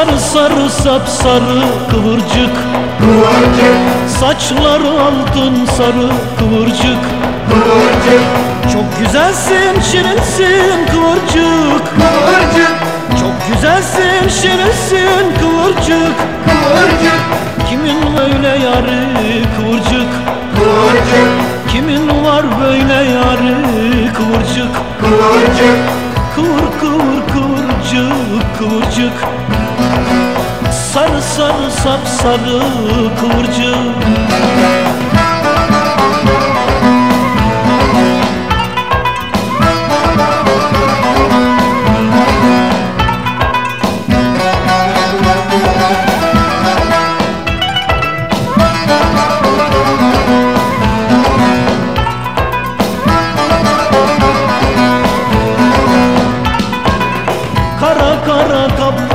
Sarı sarı sapsarı kıvırcık Kıvırcık, Saçları altın sarı kıvırcık. Kıvırcık, Çok güzelsin şirinsin kıvırcık. Kıvırcık, Çok güzelsin şirinsin kıvırcık. Kıvırcık, Kimin öyle yarı kıvırcık? Kıvırcık, Kimin var böyle yarı kıvırcık kıvırcık, Kıvır kıvır kıvırcık kıvırcık Sarı sarı sapsarı kıvırcık.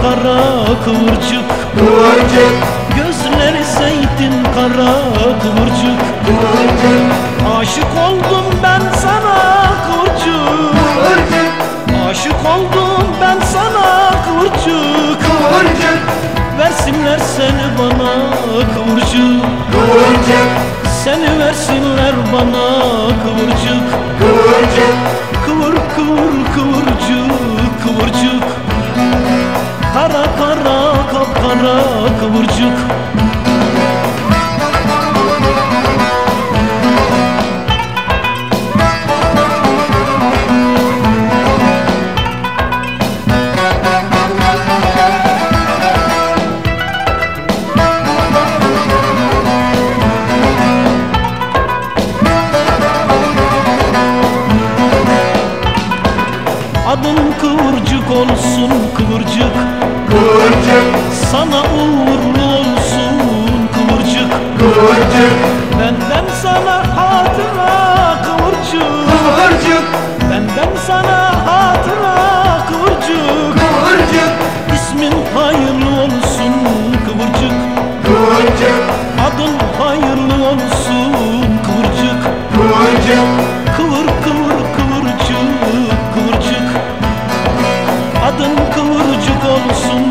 Kara kıvırcık. Kıvırcık, Gözleri zeytin kara kıvırcık. Kıvırcık, Aşık oldum ben sana kıvırcık. Kıvırcık, Aşık oldum ben sana kıvırcık. Kıvırcık, Versinler seni bana kıvırcık. Kıvırcık, Seni versinler bana kıvırcık. Kıvırcık, kapkara kıvırcık. Adın kıvırcık olsun kıvırcık. Kıvırcık, Sana uğurlu olsun kıvırcık. Kıvırcık, Benden sana hatıra kıvırcık. Kıvırcık, Benden sana hatıra kıvırcık. Kıvırcık, İsmin hayırlı olsun kıvırcık. Kıvırcık, Adın hayırlı olsun kıvırcık. Kıvırcık, Kıvır kıvır kıvırcık kıvırcık. Adın kıvırcık olsun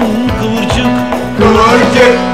forget